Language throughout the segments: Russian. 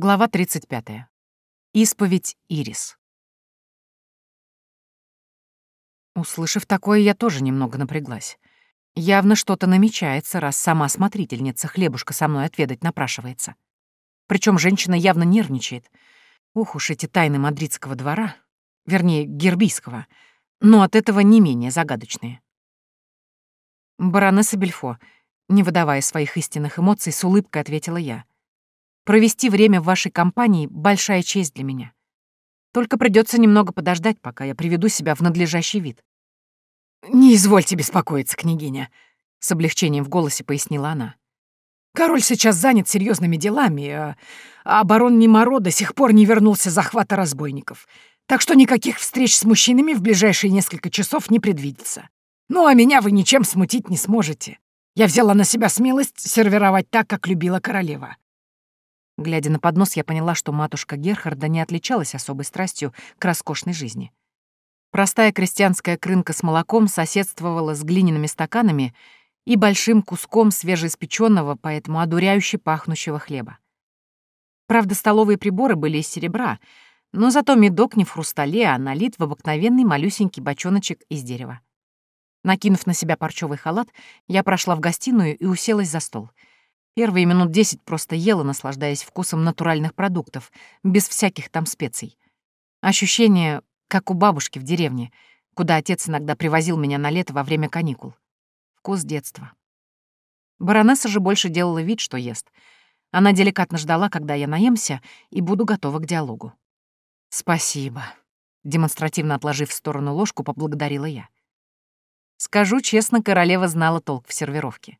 Глава 35. Исповедь Ирис. Услышав такое, я тоже немного напряглась. Явно что-то намечается, раз сама смотрительница хлебушка со мной отведать напрашивается. Причем женщина явно нервничает. Ух уж эти тайны мадридского двора, вернее, гербийского, но от этого не менее загадочные. Баронесса Бельфо, не выдавая своих истинных эмоций, с улыбкой ответила я. Провести время в вашей компании — большая честь для меня. Только придется немного подождать, пока я приведу себя в надлежащий вид. «Не извольте беспокоиться, княгиня», — с облегчением в голосе пояснила она. «Король сейчас занят серьезными делами, а, барон Немаро до сих пор не вернулся захвата разбойников, так что никаких встреч с мужчинами в ближайшие несколько часов не предвидится. Ну а меня вы ничем смутить не сможете. Я взяла на себя смелость сервировать так, как любила королева. Глядя на поднос, я поняла, что матушка Герхарда не отличалась особой страстью к роскошной жизни. Простая крестьянская крынка с молоком соседствовала с глиняными стаканами и большим куском свежеиспеченного, поэтому одуряюще пахнущего хлеба. Правда, столовые приборы были из серебра, но зато медок не в хрустале, а налит в обыкновенный малюсенький бочоночек из дерева. Накинув на себя парчевый халат, я прошла в гостиную и уселась за стол — Первые минут десять просто ела, наслаждаясь вкусом натуральных продуктов, без всяких там специй. Ощущение, как у бабушки в деревне, куда отец иногда привозил меня на лето во время каникул. Вкус детства. Баронесса же больше делала вид, что ест. Она деликатно ждала, когда я наемся, и буду готова к диалогу. «Спасибо», — демонстративно отложив в сторону ложку, поблагодарила я. Скажу честно, королева знала толк в сервировке.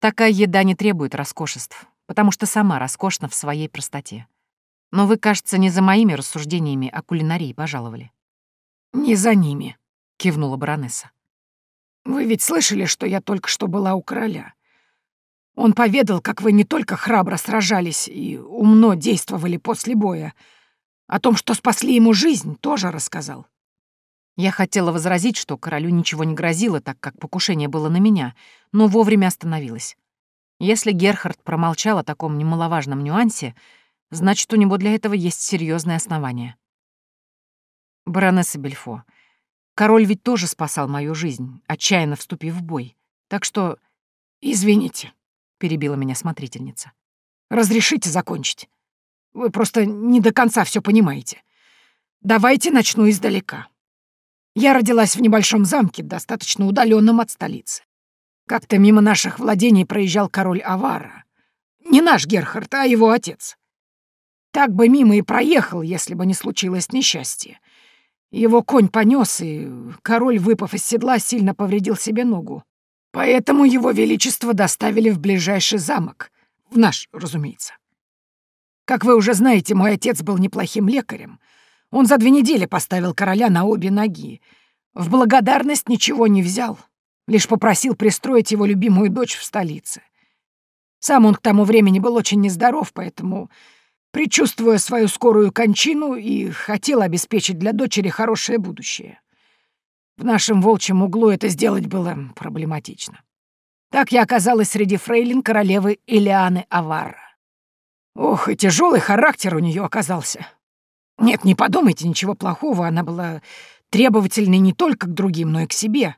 Такая еда не требует роскошеств, потому что сама роскошна в своей простоте. Но вы, кажется, не за моими рассуждениями о кулинарии пожаловали. «Не за ними», — кивнула баронесса. «Вы ведь слышали, что я только что была у короля? Он поведал, как вы не только храбро сражались и умно действовали после боя, о том, что спасли ему жизнь, тоже рассказал. Я хотела возразить, что королю ничего не грозило, так как покушение было на меня, но вовремя остановилась. Если Герхард промолчал о таком немаловажном нюансе, значит, у него для этого есть серьезные основания. Баронесса Бельфо, король ведь тоже спасал мою жизнь, отчаянно вступив в бой. Так что... «Извините», — перебила меня смотрительница. «Разрешите закончить. Вы просто не до конца все понимаете. Давайте начну издалека. Я родилась в небольшом замке, достаточно удаленном от столицы. Как-то мимо наших владений проезжал король Авара. Не наш Герхард, а его отец. Так бы мимо и проехал, если бы не случилось несчастье. Его конь понес, и король, выпав из седла, сильно повредил себе ногу. Поэтому его величество доставили в ближайший замок. В наш, разумеется. Как вы уже знаете, мой отец был неплохим лекарем — он за две недели поставил короля на обе ноги. В благодарность ничего не взял, лишь попросил пристроить его любимую дочь в столице. Сам он к тому времени был очень нездоров, поэтому, предчувствуя свою скорую кончину, и хотел обеспечить для дочери хорошее будущее. В нашем волчьем углу это сделать было проблематично. Так я оказалась среди фрейлин королевы Илианы Авара. Ох, и тяжелый характер у нее оказался. Нет, не подумайте ничего плохого, она была требовательной не только к другим, но и к себе.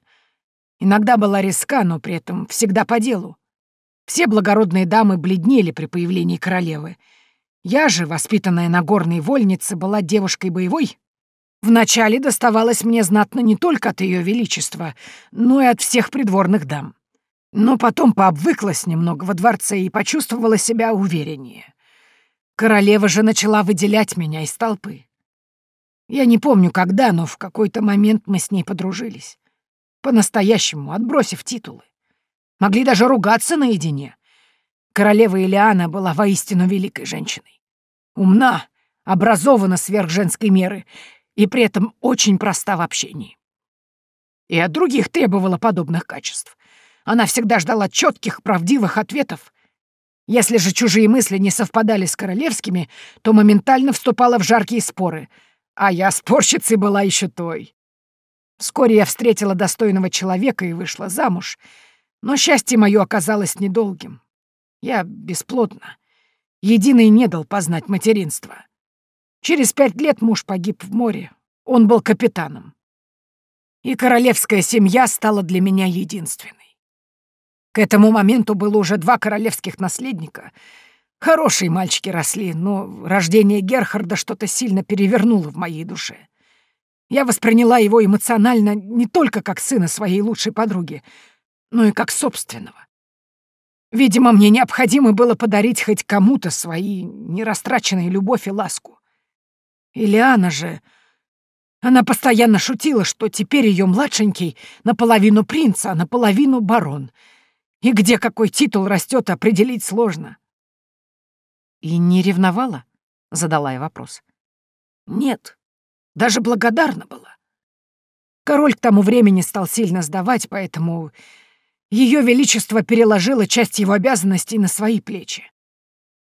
Иногда была резка, но при этом всегда по делу. Все благородные дамы бледнели при появлении королевы. Я же, воспитанная на горной вольнице, была девушкой боевой. Вначале доставалось мне знатно не только от ее величества, но и от всех придворных дам. Но потом пообвыклась немного во дворце и почувствовала себя увереннее. Королева же начала выделять меня из толпы. Я не помню, когда, но в какой-то момент мы с ней подружились. По-настоящему, отбросив титулы. Могли даже ругаться наедине. Королева Илиана была воистину великой женщиной. Умна, образована сверх женской меры и при этом очень проста в общении. И от других требовала подобных качеств. Она всегда ждала четких, правдивых ответов если же чужие мысли не совпадали с королевскими, то моментально вступала в жаркие споры, а я спорщицей была еще той. Вскоре я встретила достойного человека и вышла замуж, но счастье мое оказалось недолгим. Я бесплодна. Единый не дал познать материнство. Через пять лет муж погиб в море. Он был капитаном. И королевская семья стала для меня единственной. К этому моменту было уже два королевских наследника. Хорошие мальчики росли, но рождение Герхарда что-то сильно перевернуло в моей душе. Я восприняла его эмоционально не только как сына своей лучшей подруги, но и как собственного. Видимо, мне необходимо было подарить хоть кому-то свои нерастраченные любовь и ласку. Ильяна же... Она постоянно шутила, что теперь ее младшенький наполовину принц, а наполовину барон. И где какой титул растет, определить сложно. «И не ревновала?» — задала я вопрос. «Нет, даже благодарна была. Король к тому времени стал сильно сдавать, поэтому ее Величество переложило часть его обязанностей на свои плечи.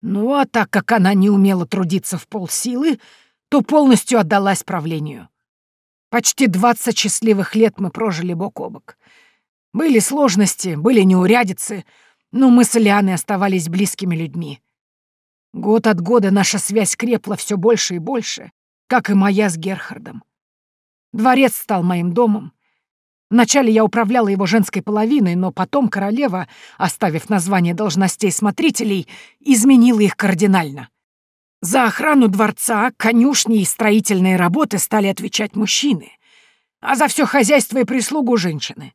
Ну а так как она не умела трудиться в полсилы, то полностью отдалась правлению. Почти двадцать счастливых лет мы прожили бок о бок. Были сложности, были неурядицы, но мы с Лианой оставались близкими людьми. Год от года наша связь крепла все больше и больше, как и моя с Герхардом. Дворец стал моим домом. Вначале я управляла его женской половиной, но потом королева, оставив название должностей смотрителей, изменила их кардинально. За охрану дворца, конюшни и строительные работы стали отвечать мужчины, а за все хозяйство и прислугу — женщины.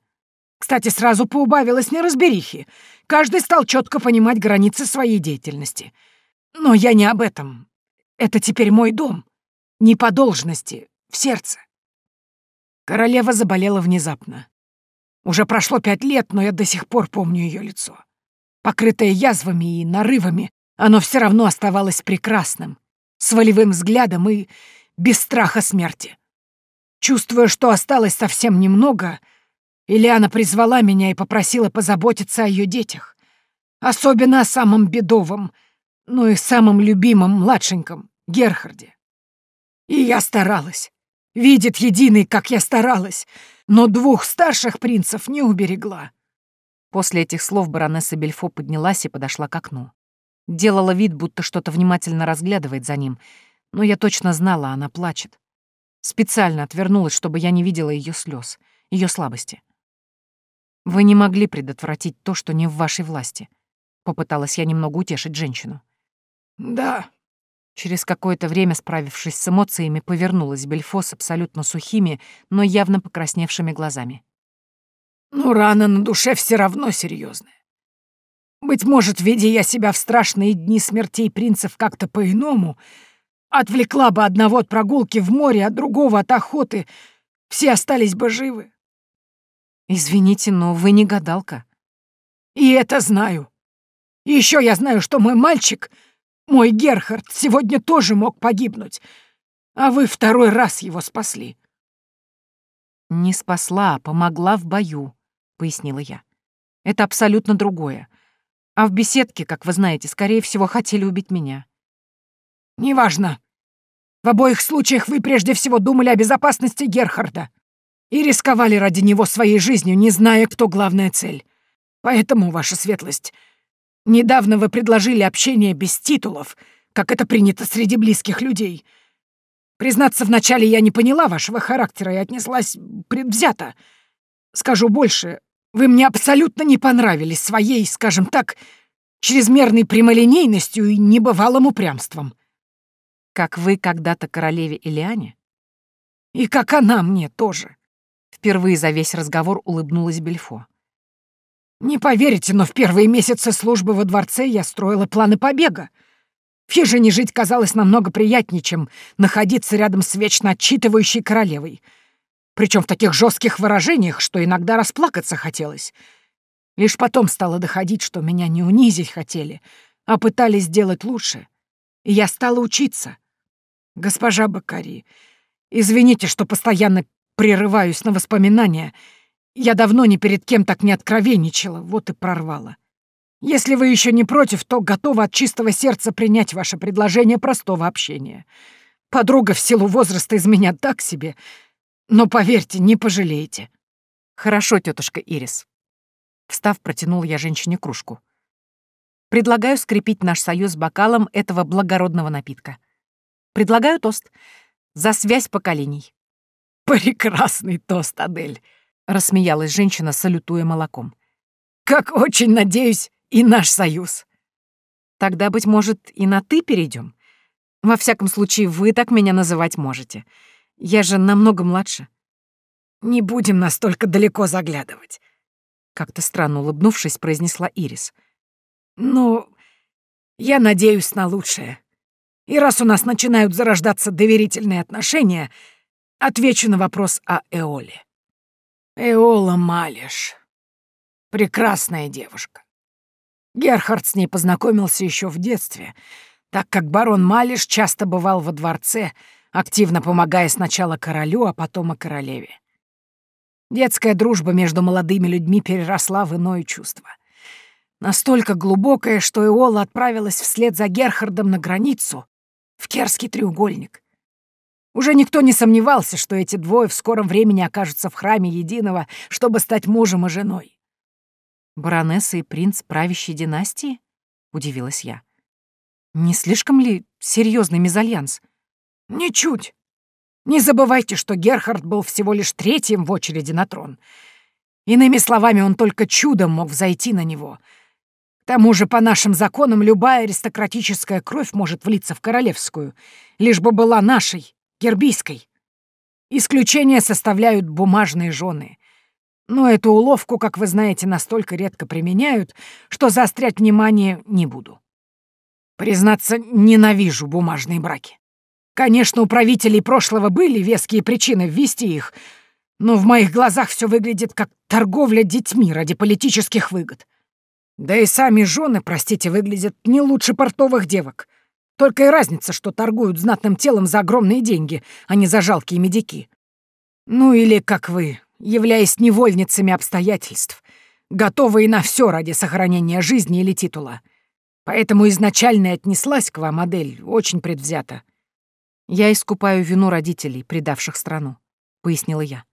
Кстати, сразу поубавилось неразберихи. Каждый стал четко понимать границы своей деятельности. Но я не об этом. Это теперь мой дом. Не по должности, в сердце. Королева заболела внезапно. Уже прошло пять лет, но я до сих пор помню ее лицо. Покрытое язвами и нарывами, оно все равно оставалось прекрасным, с волевым взглядом и без страха смерти. Чувствуя, что осталось совсем немного, Ильяна призвала меня и попросила позаботиться о ее детях, особенно о самом бедовом, ну и самом любимом младшеньком, Герхарде. И я старалась. Видит единый, как я старалась, но двух старших принцев не уберегла. После этих слов баронесса Бельфо поднялась и подошла к окну. Делала вид, будто что-то внимательно разглядывает за ним, но я точно знала, она плачет. Специально отвернулась, чтобы я не видела ее слез, ее слабости. «Вы не могли предотвратить то, что не в вашей власти», — попыталась я немного утешить женщину. «Да, Через какое-то время, справившись с эмоциями, повернулась Бельфо с абсолютно сухими, но явно покрасневшими глазами. «Ну, рана на душе все равно серьезная. Быть может, видя я себя в страшные дни смертей принцев как-то по-иному, отвлекла бы одного от прогулки в море, а другого от охоты, все остались бы живы». «Извините, но вы не гадалка». «И это знаю. Еще я знаю, что мой мальчик — мой Герхард сегодня тоже мог погибнуть, а вы второй раз его спасли». «Не спасла, а помогла в бою», — пояснила я. «Это абсолютно другое. А в беседке, как вы знаете, скорее всего, хотели убить меня». «Неважно. В обоих случаях вы прежде всего думали о безопасности Герхарда и рисковали ради него своей жизнью, не зная, кто главная цель. Поэтому, ваша светлость, Недавно вы предложили общение без титулов, как это принято среди близких людей. Признаться, вначале я не поняла вашего характера и отнеслась предвзято. Скажу больше, вы мне абсолютно не понравились своей, скажем так, чрезмерной прямолинейностью и небывалым упрямством. Как вы когда-то королеве Илиане? И как она мне тоже. Впервые за весь разговор улыбнулась Бельфо. Не поверите, но в первые месяцы службы во дворце я строила планы побега. В хижине жить казалось намного приятнее, чем находиться рядом с вечно отчитывающей королевой. Причем в таких жестких выражениях, что иногда расплакаться хотелось. Лишь потом стало доходить, что меня не унизить хотели, а пытались сделать лучше. И я стала учиться. Госпожа Бакари, извините, что постоянно прерываюсь на воспоминания — я давно ни перед кем так не откровенничала, вот и прорвала. Если вы еще не против, то готова от чистого сердца принять ваше предложение простого общения. Подруга в силу возраста из меня так себе, но, поверьте, не пожалеете. Хорошо, тетушка Ирис. Встав, протянул я женщине кружку. Предлагаю скрепить наш союз бокалом этого благородного напитка. Предлагаю тост за связь поколений. «Прекрасный тост, Адель», — рассмеялась женщина, салютуя молоком. «Как очень надеюсь, и наш союз». «Тогда, быть может, и на «ты» перейдем. Во всяком случае, вы так меня называть можете. Я же намного младше». «Не будем настолько далеко заглядывать», — как-то странно улыбнувшись, произнесла Ирис. «Ну, я надеюсь на лучшее. И раз у нас начинают зарождаться доверительные отношения, отвечу на вопрос о Эоле. Эола Малиш. Прекрасная девушка. Герхард с ней познакомился еще в детстве, так как барон Малиш часто бывал во дворце, активно помогая сначала королю, а потом и королеве. Детская дружба между молодыми людьми переросла в иное чувство. Настолько глубокое, что Эола отправилась вслед за Герхардом на границу, в Керский треугольник. Уже никто не сомневался, что эти двое в скором времени окажутся в храме Единого, чтобы стать мужем и женой. «Баронесса и принц правящей династии?» — удивилась я. «Не слишком ли серьезный мезальянс?» «Ничуть. Не забывайте, что Герхард был всего лишь третьим в очереди на трон. Иными словами, он только чудом мог взойти на него — к тому же, по нашим законам, любая аристократическая кровь может влиться в королевскую, лишь бы была нашей, гербийской. Исключения составляют бумажные жены. Но эту уловку, как вы знаете, настолько редко применяют, что заострять внимание не буду. Признаться, ненавижу бумажные браки. Конечно, у правителей прошлого были веские причины ввести их, но в моих глазах все выглядит как торговля детьми ради политических выгод. Да и сами жены, простите, выглядят не лучше портовых девок. Только и разница, что торгуют знатным телом за огромные деньги, а не за жалкие медики. Ну или, как вы, являясь невольницами обстоятельств, готовые на все ради сохранения жизни или титула. Поэтому изначально и отнеслась к вам, модель, очень предвзято. «Я искупаю вину родителей, предавших страну», — пояснила я.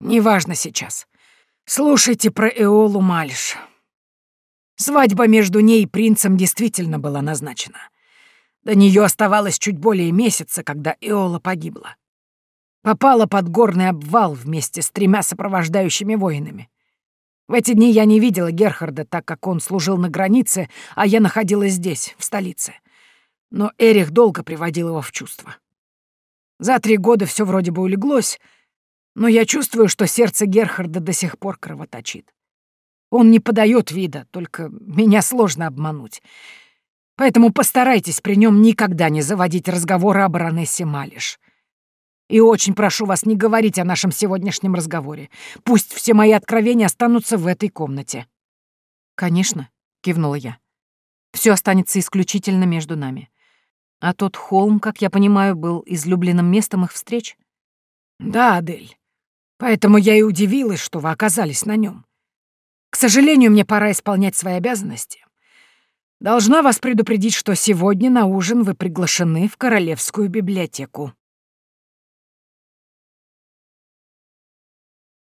«Неважно сейчас. Слушайте про Эолу Мальш. Свадьба между ней и принцем действительно была назначена. До нее оставалось чуть более месяца, когда Эола погибла. Попала под горный обвал вместе с тремя сопровождающими воинами. В эти дни я не видела Герхарда, так как он служил на границе, а я находилась здесь, в столице. Но Эрих долго приводил его в чувство. За три года все вроде бы улеглось, но я чувствую, что сердце Герхарда до сих пор кровоточит. Он не подает вида, только меня сложно обмануть. Поэтому постарайтесь при нем никогда не заводить разговоры о баронессе Малиш. И очень прошу вас не говорить о нашем сегодняшнем разговоре. Пусть все мои откровения останутся в этой комнате». «Конечно», — кивнула я. Все останется исключительно между нами. А тот холм, как я понимаю, был излюбленным местом их встреч?» «Да, Адель. Поэтому я и удивилась, что вы оказались на нем. К сожалению, мне пора исполнять свои обязанности. Должна вас предупредить, что сегодня на ужин вы приглашены в Королевскую библиотеку.